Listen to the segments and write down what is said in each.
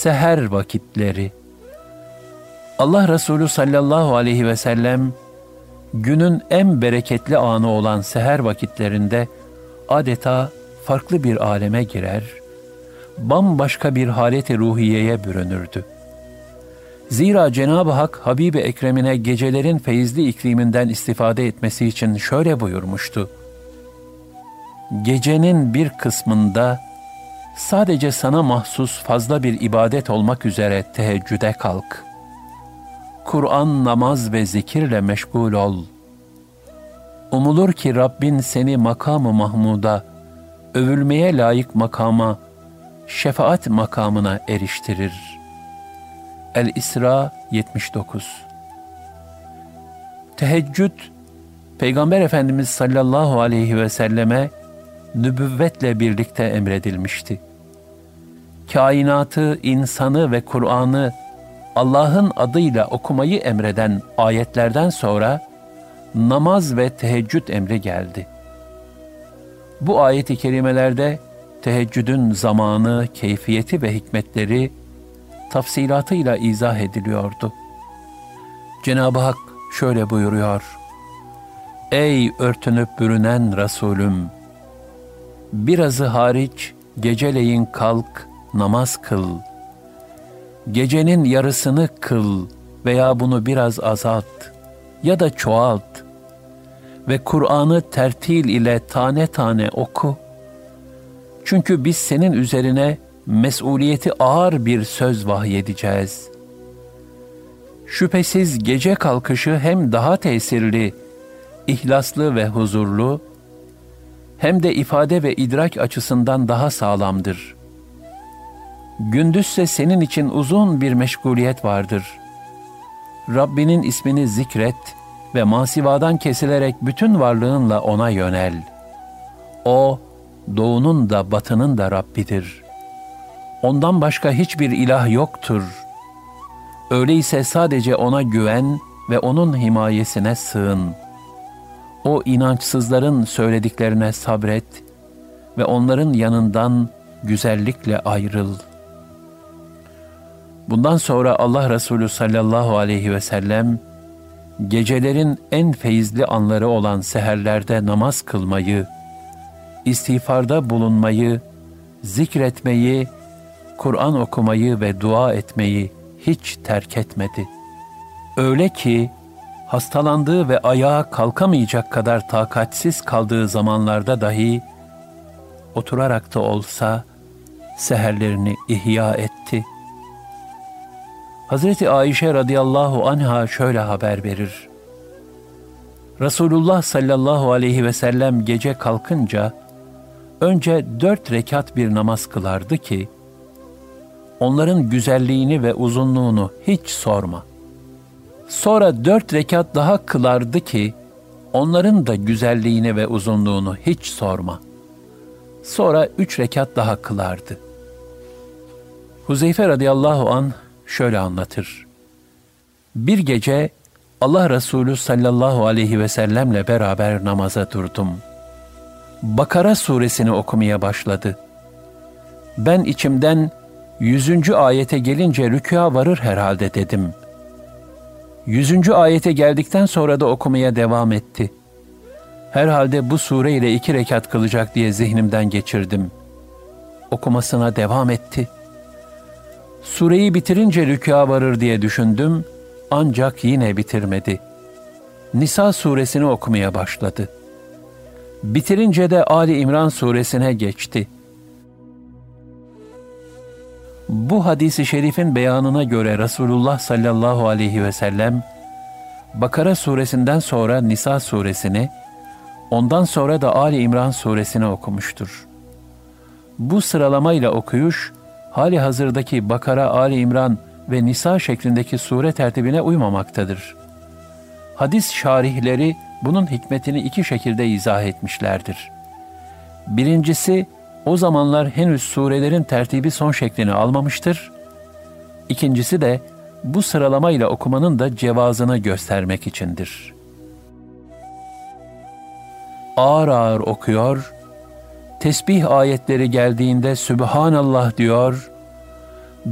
Seher vakitleri Allah Resulü sallallahu aleyhi ve sellem günün en bereketli anı olan seher vakitlerinde adeta farklı bir aleme girer, bambaşka bir haleti ruhiyeye bürünürdü. Zira Cenab-ı Hak Habibi Ekrem'ine gecelerin feyizli ikliminden istifade etmesi için şöyle buyurmuştu. Gecenin bir kısmında sadece sana mahsus fazla bir ibadet olmak üzere teheccüde kalk. Kur'an, namaz ve zikirle meşgul ol. Umulur ki Rabbin seni makamı Mahmud'a, övülmeye layık makama, şefaat makamına eriştirir. El-İsra 79 Teheccüd, Peygamber Efendimiz sallallahu aleyhi ve selleme nübüvvetle birlikte emredilmişti. Kainatı, insanı ve Kur'an'ı Allah'ın adıyla okumayı emreden ayetlerden sonra namaz ve teheccüd emri geldi. Bu ayet-i kerimelerde teheccüdün zamanı, keyfiyeti ve hikmetleri tafsilatıyla izah ediliyordu. Cenab-ı Hak şöyle buyuruyor. Ey örtünüp bürünen Resulüm! Birazı hariç geceleyin kalk, namaz kıl. Gecenin yarısını kıl veya bunu biraz azalt ya da çoğalt ve Kur'an'ı tertil ile tane tane oku. Çünkü biz senin üzerine mesuliyeti ağır bir söz vahyedeceğiz. Şüphesiz gece kalkışı hem daha tesirli, ihlaslı ve huzurlu, hem de ifade ve idrak açısından daha sağlamdır. Gündüzse senin için uzun bir meşguliyet vardır. Rabbinin ismini zikret ve masivadan kesilerek bütün varlığınla ona yönel. O, doğunun da batının da Rabbidir. Ondan başka hiçbir ilah yoktur. Öyleyse sadece ona güven ve onun himayesine sığın.'' O inançsızların söylediklerine sabret ve onların yanından güzellikle ayrıl. Bundan sonra Allah Resulü sallallahu aleyhi ve sellem gecelerin en feyizli anları olan seherlerde namaz kılmayı, istiğfarda bulunmayı, zikretmeyi, Kur'an okumayı ve dua etmeyi hiç terk etmedi. Öyle ki hastalandığı ve ayağa kalkamayacak kadar takatsiz kaldığı zamanlarda dahi oturarak da olsa seherlerini ihya etti. Hazreti Ayşe radıyallahu anha şöyle haber verir. Resulullah sallallahu aleyhi ve sellem gece kalkınca önce dört rekat bir namaz kılardı ki, onların güzelliğini ve uzunluğunu hiç sorma. Sonra dört rekat daha kılardı ki, onların da güzelliğini ve uzunluğunu hiç sorma. Sonra üç rekat daha kılardı. Huzeyfe radıyallahu an şöyle anlatır. Bir gece Allah Resulü sallallahu aleyhi ve sellemle beraber namaza durdum. Bakara suresini okumaya başladı. Ben içimden yüzüncü ayete gelince rükûa varır herhalde dedim.'' Yüzüncü ayete geldikten sonra da okumaya devam etti. Herhalde bu sure ile iki rekat kılacak diye zihnimden geçirdim. Okumasına devam etti. Sureyi bitirince rükûa varır diye düşündüm, ancak yine bitirmedi. Nisa suresini okumaya başladı. Bitirince de Ali İmran suresine geçti.'' Bu hadisi şerifin beyanına göre Resulullah sallallahu aleyhi ve sellem Bakara suresinden sonra Nisa suresini, ondan sonra da Ali İmran suresini okumuştur. Bu sıralamayla okuyuş, hali hazırdaki Bakara, Ali İmran ve Nisa şeklindeki sure tertibine uymamaktadır. Hadis şarihleri bunun hikmetini iki şekilde izah etmişlerdir. Birincisi, o zamanlar henüz surelerin tertibi son şeklini almamıştır. İkincisi de bu sıralamayla okumanın da cevazını göstermek içindir. Ağır ağır okuyor, tesbih ayetleri geldiğinde Sübhanallah diyor,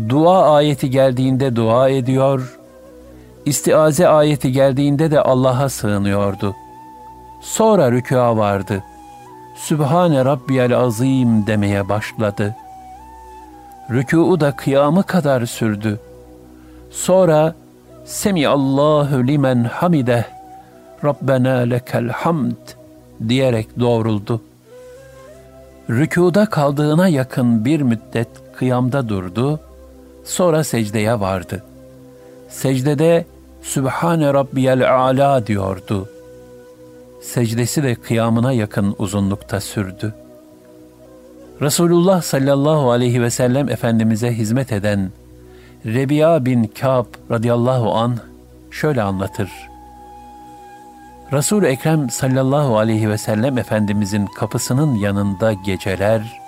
Dua ayeti geldiğinde dua ediyor, istiaze ayeti geldiğinde de Allah'a sığınıyordu. Sonra rükûa vardı. Sübhane Rabbiyel Azim demeye başladı. Rükû'u da kıyamı kadar sürdü. Sonra Semi Allahu limen hamideh Rabbena lekel hamd diyerek doğruldu. Rükuda kaldığına yakın bir müddet kıyamda durdu, sonra secdeye vardı. Secdede Sübhane Rabbiyel Ala diyordu. Secdesi de kıyamına yakın uzunlukta sürdü. Resulullah sallallahu aleyhi ve sellem Efendimiz'e hizmet eden Rebiya bin Kâb radıyallahu an şöyle anlatır. resul Ekrem sallallahu aleyhi ve sellem Efendimizin kapısının yanında geceler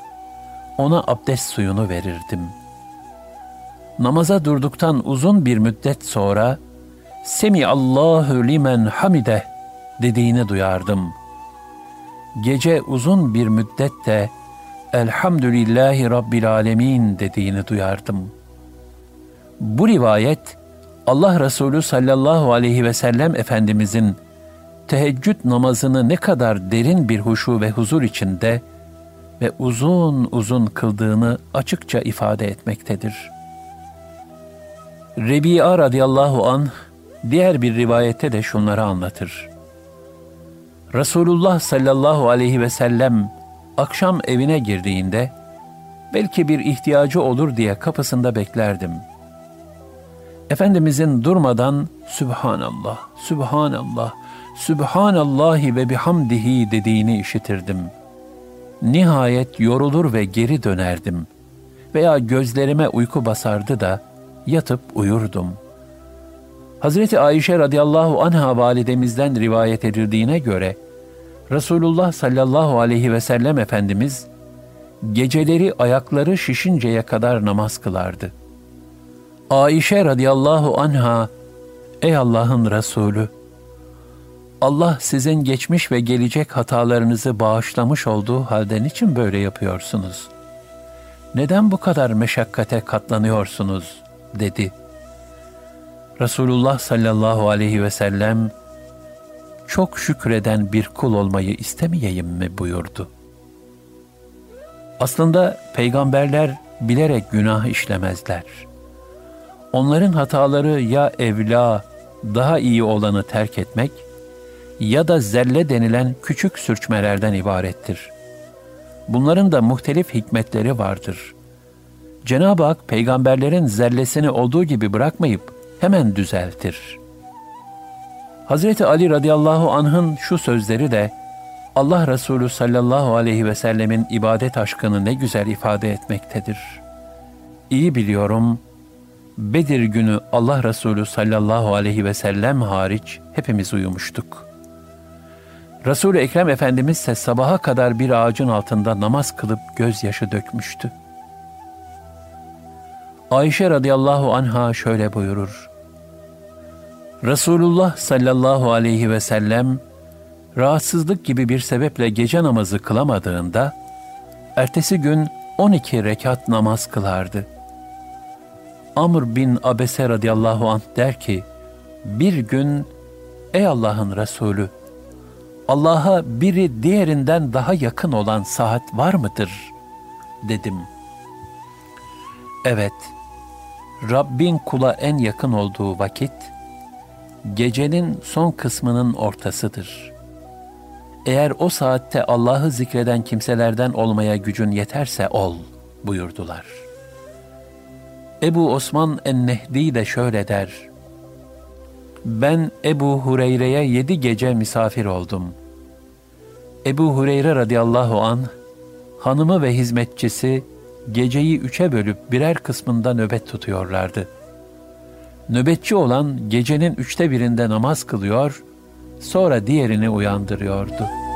ona abdest suyunu verirdim. Namaza durduktan uzun bir müddet sonra Semi Allahu limen hamide dediğini duyardım. Gece uzun bir müddet de Elhamdülillahi Rabbil Alemin dediğini duyardım.'' Bu rivayet Allah Resulü sallallahu aleyhi ve sellem Efendimizin teheccüd namazını ne kadar derin bir huşu ve huzur içinde ve uzun uzun kıldığını açıkça ifade etmektedir. Rebi'a radıyallahu an diğer bir rivayette de şunları anlatır. Resulullah sallallahu aleyhi ve sellem akşam evine girdiğinde belki bir ihtiyacı olur diye kapısında beklerdim.'' Efendimizin durmadan Sübhanallah, Sübhanallah, Sübhanallahi ve bihamdihi dediğini işitirdim. Nihayet yorulur ve geri dönerdim. Veya gözlerime uyku basardı da yatıp uyurdum. Hazreti Ayşe radıyallahu anha validemizden rivayet edildiğine göre, Resulullah sallallahu aleyhi ve sellem Efendimiz, geceleri ayakları şişinceye kadar namaz kılardı. Ayşe radıyallahu anha, Ey Allah'ın Resulü! Allah sizin geçmiş ve gelecek hatalarınızı bağışlamış olduğu halde niçin böyle yapıyorsunuz? Neden bu kadar meşakkate katlanıyorsunuz? dedi. Resulullah sallallahu aleyhi ve sellem, çok şükreden bir kul olmayı istemeyeyim mi buyurdu. Aslında peygamberler bilerek günah işlemezler.'' Onların hataları ya evla, daha iyi olanı terk etmek ya da zelle denilen küçük sürçmelerden ibarettir. Bunların da muhtelif hikmetleri vardır. Cenab-ı Hak peygamberlerin zellesini olduğu gibi bırakmayıp hemen düzeltir. Hazreti Ali radıyallahu anh'ın şu sözleri de Allah Resulü sallallahu aleyhi ve sellemin ibadet aşkını ne güzel ifade etmektedir. İyi biliyorum.'' Bedir günü Allah Resulü sallallahu aleyhi ve sellem hariç hepimiz uyumuştuk. Resul-i Ekrem Efendimiz ise sabaha kadar bir ağacın altında namaz kılıp gözyaşı dökmüştü. Ayşe radıyallahu anha şöyle buyurur. Resulullah sallallahu aleyhi ve sellem rahatsızlık gibi bir sebeple gece namazı kılamadığında ertesi gün 12 rekat namaz kılardı.'' Amr bin Abese radıyallahu anh der ki, bir gün ey Allah'ın Resulü, Allah'a biri diğerinden daha yakın olan saat var mıdır? dedim. Evet, Rabbin kula en yakın olduğu vakit, gecenin son kısmının ortasıdır. Eğer o saatte Allah'ı zikreden kimselerden olmaya gücün yeterse ol buyurdular.'' Ebu Osman en-Nehdi de şöyle der. Ben Ebu Hureyre'ye yedi gece misafir oldum. Ebu Hureyre radıyallahu an hanımı ve hizmetçisi geceyi üçe bölüp birer kısmında nöbet tutuyorlardı. Nöbetçi olan gecenin üçte birinde namaz kılıyor, sonra diğerini uyandırıyordu.''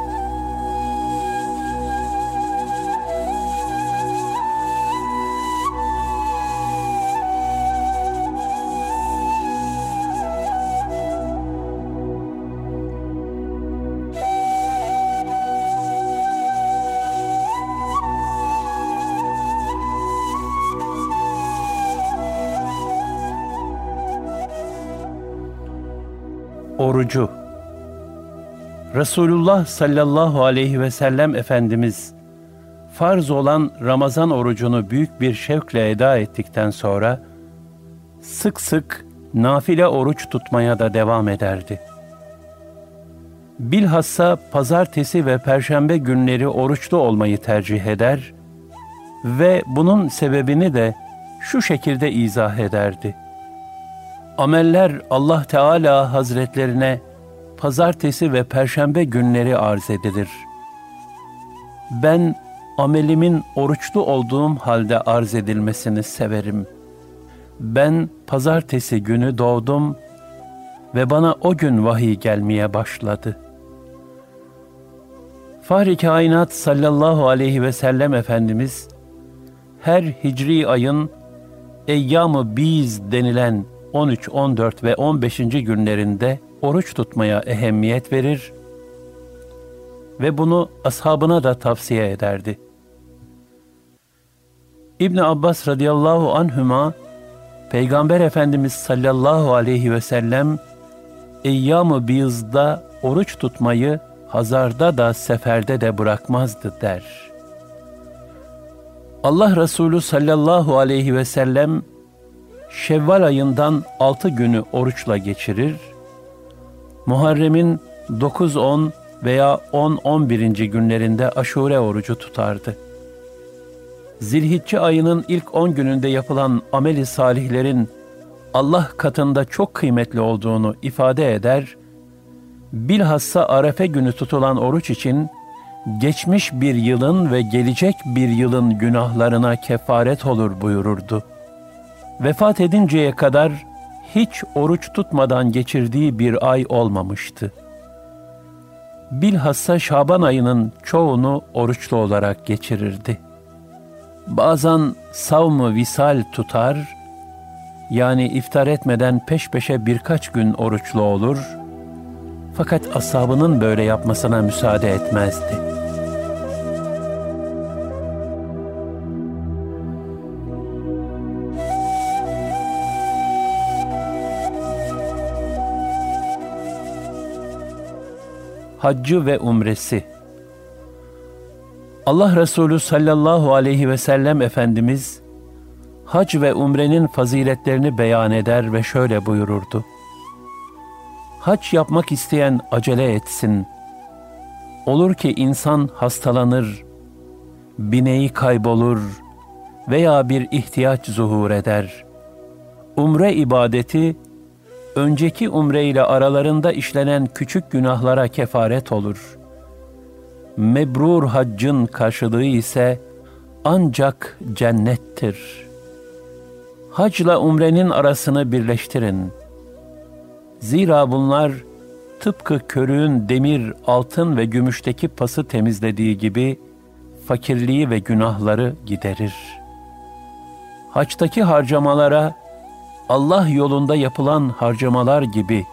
Orucu Resulullah sallallahu aleyhi ve sellem Efendimiz farz olan Ramazan orucunu büyük bir şevkle eda ettikten sonra sık sık nafile oruç tutmaya da devam ederdi. Bilhassa pazartesi ve perşembe günleri oruçlu olmayı tercih eder ve bunun sebebini de şu şekilde izah ederdi. Ameller Allah Teala Hazretlerine pazartesi ve perşembe günleri arz edilir. Ben amelimin oruçlu olduğum halde arz edilmesini severim. Ben pazartesi günü doğdum ve bana o gün vahiy gelmeye başladı. Fahri Kainat sallallahu aleyhi ve sellem Efendimiz her hicri ayın eyyam biz denilen 13, 14 ve 15. günlerinde oruç tutmaya ehemmiyet verir ve bunu ashabına da tavsiye ederdi. İbn Abbas radıyallahu anhüma Peygamber Efendimiz sallallahu aleyhi ve sellem eyyam-ı biyızda oruç tutmayı hazarda da seferde de bırakmazdı der. Allah Resulü sallallahu aleyhi ve sellem Şevval ayından altı günü oruçla geçirir, Muharrem'in 9-10 veya 10-11. günlerinde aşure orucu tutardı. Zilhicce ayının ilk 10 gününde yapılan ameli salihlerin Allah katında çok kıymetli olduğunu ifade eder, bilhassa Arefe günü tutulan oruç için geçmiş bir yılın ve gelecek bir yılın günahlarına kefaret olur buyururdu. Vefat edinceye kadar hiç oruç tutmadan geçirdiği bir ay olmamıştı. Bilhassa Şaban ayının çoğunu oruçlu olarak geçirirdi. Bazen savmı visal tutar, yani iftar etmeden peş peşe birkaç gün oruçlu olur, fakat asabının böyle yapmasına müsaade etmezdi.'' Haccı ve umresi. Allah Resulü sallallahu aleyhi ve sellem Efendimiz, hac ve umrenin faziletlerini beyan eder ve şöyle buyururdu. Hac yapmak isteyen acele etsin. Olur ki insan hastalanır, bineği kaybolur veya bir ihtiyaç zuhur eder. Umre ibadeti, önceki umre ile aralarında işlenen küçük günahlara kefaret olur. Mebrur haccın karşılığı ise ancak cennettir. Hacla umrenin arasını birleştirin. Zira bunlar tıpkı körüğün demir, altın ve gümüşteki pası temizlediği gibi fakirliği ve günahları giderir. Haçtaki harcamalara Allah yolunda yapılan harcamalar gibi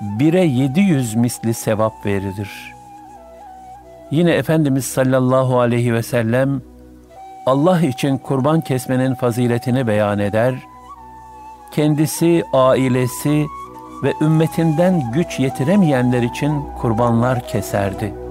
bire 700 misli sevap verilir. Yine Efendimiz sallallahu aleyhi ve sellem Allah için kurban kesmenin faziletini beyan eder, kendisi, ailesi ve ümmetinden güç yetiremeyenler için kurbanlar keserdi.''